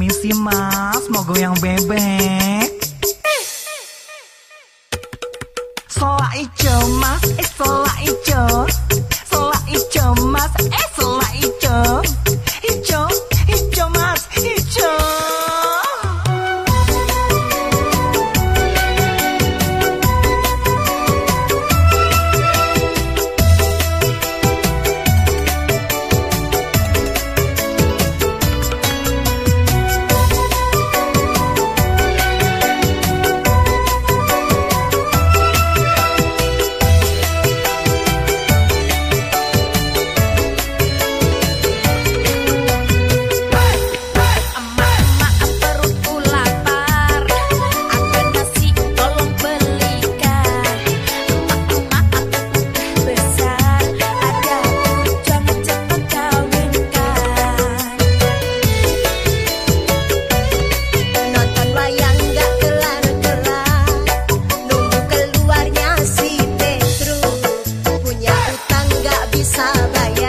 Permisi mas, mau goyang bebek. Sola ijo mas, eh sola a.